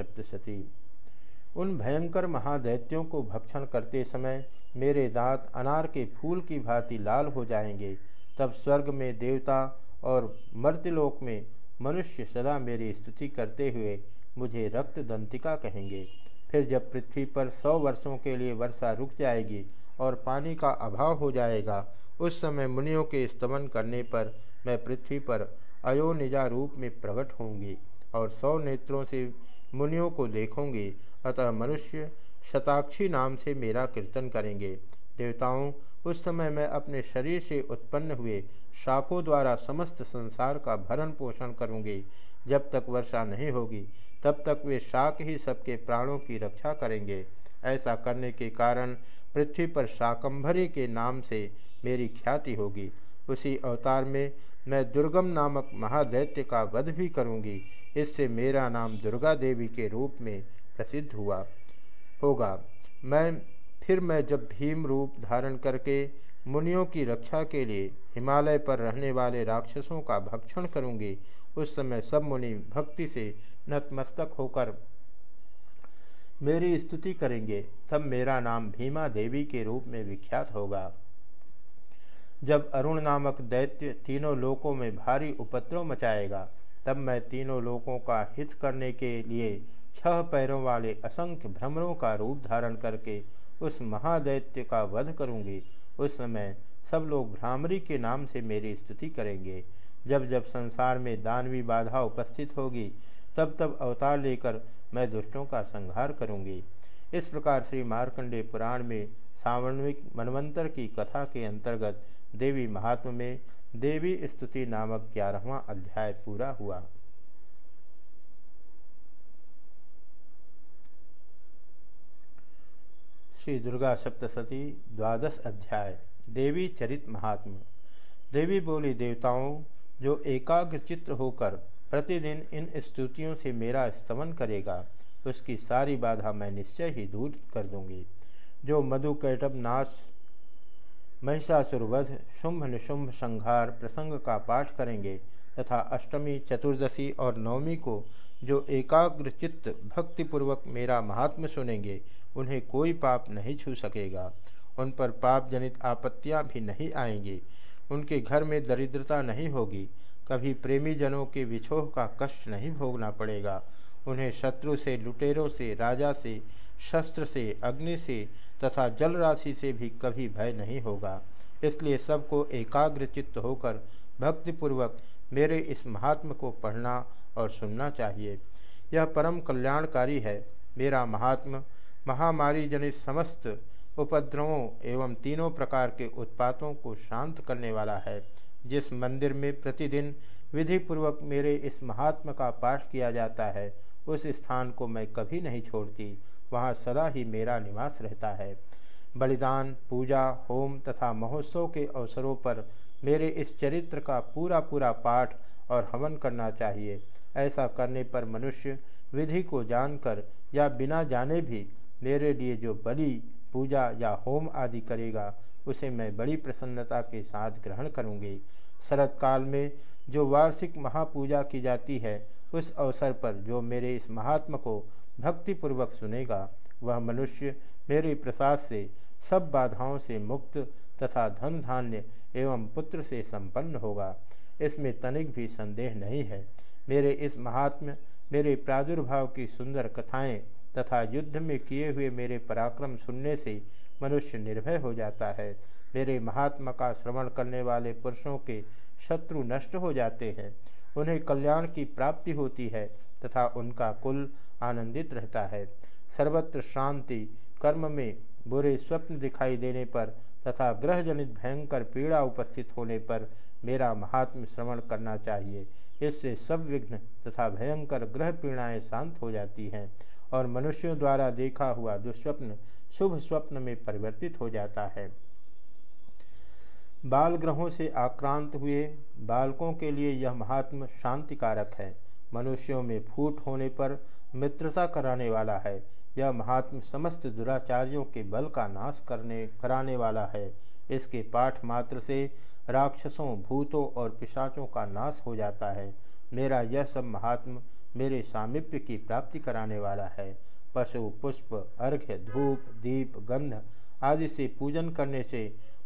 सप्तशती। उन भयंकर महादैत्यों को भक्षण करते समय मेरे दांत अनार के फूल की भांति लाल हो जाएँगे। तब स्वर्ग में देवता और मर्त्यलोक में मनुष्य सदा मेरी स्तुति करते हुए मुझे रक्त दंतिका कहेंगे। फिर जब पृथ्वी पर सौ वर्षों के लिए वर्षा रुक जाएगी और पानी का अभाव हो जाएगा, उस समय मुनियों के स्तमन करने पर मैं पृथ्वी पर अयोनिजा रूप में प्रकट होंगी और सौ नेत्रों से मुनियों को देखूँगी, अतः मनुष्य शताक्षी नाम से मेरा कीर्तन करेंगे। देवताओं, उस समय मैं अपने शरीर से उत्पन्न हुए शाखों द्वारा समस्त संसार का भरण पोषण करूँगी। जब तक वर्षा नहीं होगी, तब तक वे शाक ही सबके प्राणों की रक्षा करेंगे। ऐसा करने के कारण पृथ्वी पर शाकंभरी के नाम से मेरी ख्याति होगी। उसी अवतार में मैं दुर्गम नामक महादैत्य का वध भी करूँगी। इससे मेरा नाम दुर्गा देवी के रूप में प्रसिद्ध हुआ, होगा। मैं, फिर मैं जब भीम रूप धारण करके मुनियों की रक्षा के लिए हिमालय पर रहने वाले राक्षसों का भक्षण करूँगी, उस समय सब मुनि भक्ति से नतमस्तक होकर मेरी स्तुति करेंगे, तब मेरा नाम भीमा देवी के रूप में विख्यात होगा। जब अरुण नामक दैत्य तीनों लोकों में भारी उपद्रव मचाएगा तब मैं तीनों लोगों का हित करने के लिए छह पैरों वाले असंख्य भ्रमरों का रूप धारण करके उस महादैत्य का वध करूँगी। उस समय सब लोग भ्रामरी के नाम से मेरी स्तुति करेंगे। जब जब संसार में दानवी बाधा उपस्थित होगी, तब तब अवतार लेकर मैं दुष्टों का संहार करूँगी। इस प्रकार श्री मार्कंडे पुराण में सावर्णिक मनवंतर की कथा के अंतर्गत देवी महात्म में देवी स्तुति नामक ग्यारहवा अध्याय पूरा हुआ। श्री दुर्गा सप्तशती द्वादश अध्याय, देवी चरित महात्म। देवी बोली, देवताओं, जो एकाग्र चित्र होकर प्रतिदिन इन स्तुतियों से मेरा स्तमन करेगा, उसकी सारी बाधा मैं निश्चय ही दूर कर दूँगी। जो मधु कैटब नाश महिषासुरवध, शुंभ निशुंभ संहार प्रसंग का पाठ करेंगे, तथा अष्टमी, चतुर्दशी और नवमी को जो एकाग्र चित्त भक्तिपूर्वक मेरा महात्म सुनेंगे, उन्हें कोई पाप नहीं छू सकेगा। उन पर पाप जनित आपत्तियाँ भी नहीं आएँगी। उनके घर में दरिद्रता नहीं होगी। कभी प्रेमी जनों के विछोह का कष्ट नहीं भोगना पड़ेगा। उन्हें शत्रु से, लुटेरों से, राजा से शस्त्र से, अग्नि से तथा जल राशि से भी कभी भय नहीं होगा। इसलिए सबको एकाग्र चित्त होकर भक्तिपूर्वक मेरे इस महात्म को पढ़ना और सुनना चाहिए। यह परम कल्याणकारी है। मेरा महात्म, महामारी जनित समस्त उपद्रवों एवं तीनों प्रकार के उत्पातों को शांत करने वाला है। जिस मंदिर में प्रतिदिन विधि पूर्वक मेरे इस महात्मा का पाठ किया जाता है उस स्थान को मैं कभी नहीं छोड़ती। वहाँ सदा ही मेरा निवास रहता है। बलिदान, पूजा, होम तथा महोत्सव के अवसरों पर मेरे इस चरित्र का पूरा पूरा पाठ और हवन करना चाहिए। ऐसा करने पर मनुष्य विधि को जानकर या बिना जाने भी मेरे लिए जो बलि, पूजा या होम आदि करेगा, उसे मैं बड़ी प्रसन्नता के साथ ग्रहण करूँगी। शरत काल में जो वार्षिक महापूजा की जाती है उस अवसर पर जो मेरे इस महात्मा को भक्तिपूर्वक सुनेगा, वह मनुष्य मेरे प्रसाद से, सब बाधाओं से मुक्त तथा धन धान्य एवं पुत्र से संपन्न होगा। इसमें तनिक भी संदेह नहीं है। मेरे इस महात्म्य, मेरे प्रादुर्भाव की सुंदर कथाएँ तथा युद्ध में किए हुए मेरे पराक्रम सुनने से मनुष्य निर्भय हो जाता है। मेरे महात्मा का श्रवण करने वाले पुरुषों के शत्रु नष्ट हो जाते हैं। उन्हें कल्याण की प्राप्ति होती है तथा उनका कुल आनंदित रहता है। सर्वत्र शांति, कर्म में बुरे स्वप्न दिखाई देने पर तथा ग्रह जनित भयंकर पीड़ा उपस्थित होने पर मेरा महात्म श्रवण करना चाहिए। इससे सब विघ्न तथा भयंकर ग्रह पीड़ाएँ शांत हो जाती हैं और मनुष्यों द्वारा देखा हुआ दुस्वप्न शुभ स्वप्न में परिवर्तित हो जाता है। बाल ग्रहों से आक्रांत हुए। बालकों के लिए यह महात्म शांतिकारक है। मनुष्यों में फूट होने पर मित्रता कराने वाला है। यह महात्म समस्त दुराचार्यों के बल का नाश करने, कराने वाला है। इसके पाठ मात्र से राक्षसों, भूतों और पिशाचों का नाश हो जाता है। मेरा यह सब महात्म मेरे सामिप्य की प्राप्ति कराने वाला है। पशु, पुष्प, अर्घ्य, धूप, दीप, गंध आदि से पूजन करने से,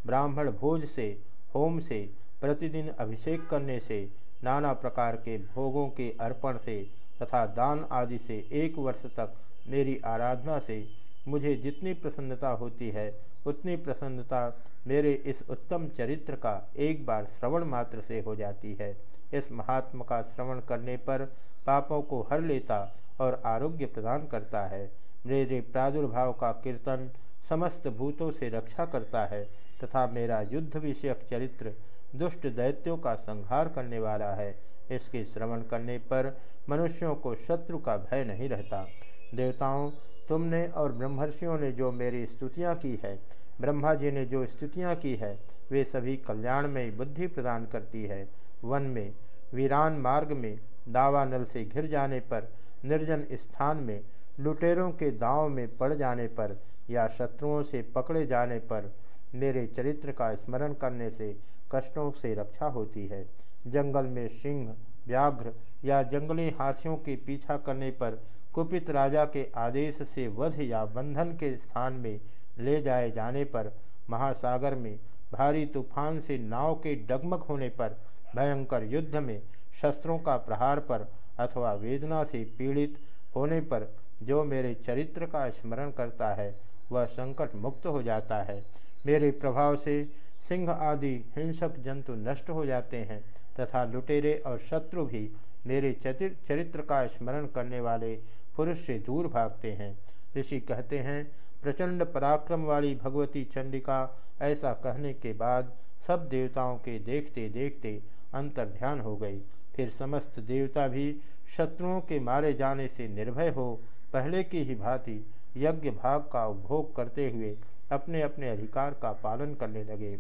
ब्राह्मण भोज से, होम से, प्रतिदिन अभिषेक करने से, नाना प्रकार के भोगों के अर्पण से तथा दान आदि से एक वर्ष तक मेरी आराधना से मुझे जितनी प्रसन्नता होती है, उतनी प्रसन्नता मेरे इस उत्तम चरित्र का एक बार श्रवण मात्र से हो जाती है। इस महात्मा का श्रवण करने पर पापों को हर लेता और आरोग्य प्रदान करता है। मेरे प्रादुर्भाव का कीर्तन समस्त भूतों से रक्षा करता है तथा मेरा युद्ध विषयक चरित्र दुष्ट दैत्यों का संहार करने वाला है। इसके श्रवण करने पर मनुष्यों को शत्रु का भय नहीं रहता। देवताओं, तुमने और ब्रह्मर्षियों ने जो मेरी स्तुतियाँ की है, ब्रह्मा जी ने जो स्तुतियाँ की है, वे सभी कल्याण में बुद्धि प्रदान करती है। वन में, वीरान मार्ग में, दावा नल से घिर जाने पर, निर्जन स्थान में, लुटेरों के दाव में पड़ जाने पर या शत्रुओं से पकड़े जाने पर मेरे चरित्र का स्मरण करने से कष्टों से रक्षा होती है। जंगल में सिंह, व्याघ्र या जंगली हाथियों के पीछा करने पर कुपित राजा के आदेश से वध या बंधन के स्थान में ले जाए जाने पर महासागर में भारी तूफ़ान से नाव के डगमग होने पर भयंकर युद्ध में शस्त्रों का प्रहार पर अथवा वेदना से पीड़ित होने पर जो मेरे चरित्र का स्मरण करता है वह संकट मुक्त हो जाता है। मेरे प्रभाव से सिंह आदि हिंसक जंतु नष्ट हो जाते हैं तथा लुटेरे और शत्रु भी मेरे चरित्र का स्मरण करने वाले पुरुष से दूर भागते हैं। ऋषि कहते हैं, प्रचंड पराक्रम वाली भगवती चंडिका, ऐसा कहने के बाद सब देवताओं के देखते देखते अंतर ध्यान हो गई। फिर समस्त देवता भी शत्रुओं के मारे जाने से निर्भय हो, पहले की ही भांति यज्ञ भाग का उपभोग करते हुए अपने अपने अधिकार का पालन करने लगे।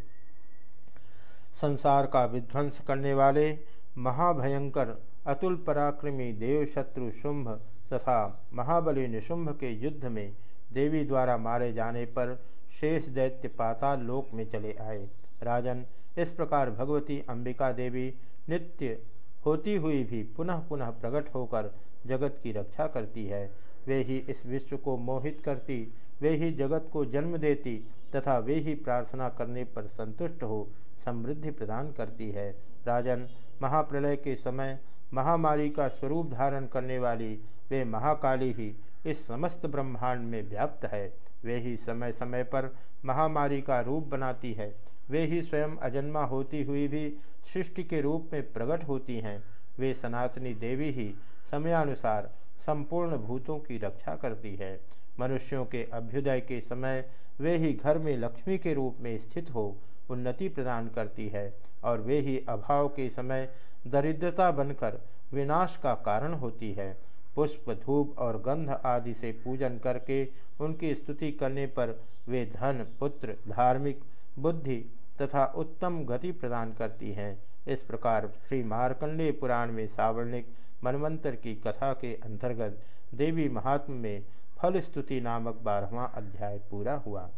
संसार का विध्वंस करने वाले, महाभयंकर, अतुल पराक्रमी देव शत्रु शुंभ तथा महाबली निशुंभ के युद्ध में देवी द्वारा मारे जाने पर शेष दैत्य पाताल लोक में चले आए। राजन, इस प्रकार भगवती अंबिका देवी नित्य होती हुई भी पुनः पुनः प्रकट होकर जगत की रक्षा करती है। वे ही इस विश्व को मोहित करती, वे ही जगत को जन्म देती तथा वे ही प्रार्थना करने पर संतुष्ट हो, समृद्धि प्रदान करती है। राजन, महाप्रलय के समय महामारी का स्वरूप धारण करने वाली वे महाकाली ही इस समस्त ब्रह्मांड में व्याप्त है। वे ही समय समय पर महामारी का रूप बनाती है। वे ही स्वयं अजन्मा होती हुई भी सृष्टि के रूप में प्रकट होती हैं। वे सनातनी देवी ही, समयानुसार संपूर्ण भूतों की रक्षा करती है। मनुष्यों के अभ्युदय के समय वे ही घर में लक्ष्मी के रूप में स्थित हो, उन्नति प्रदान करती है और वे ही अभाव के समय दरिद्रता बनकर विनाश का कारण होती है। पुष्प, धूप और गंध आदि से पूजन करके उनकी स्तुति करने पर वे धन, पुत्र, धार्मिक, बुद्धि तथा उत्तम गति प्रदान करती हैं। इस प्रकार श्री मार्कंडेय पुराण में सावर्णिक मनवंतर की कथा के अंतर्गत देवी महात्म में फल स्तुति नामक बारहवा अध्याय पूरा हुआ।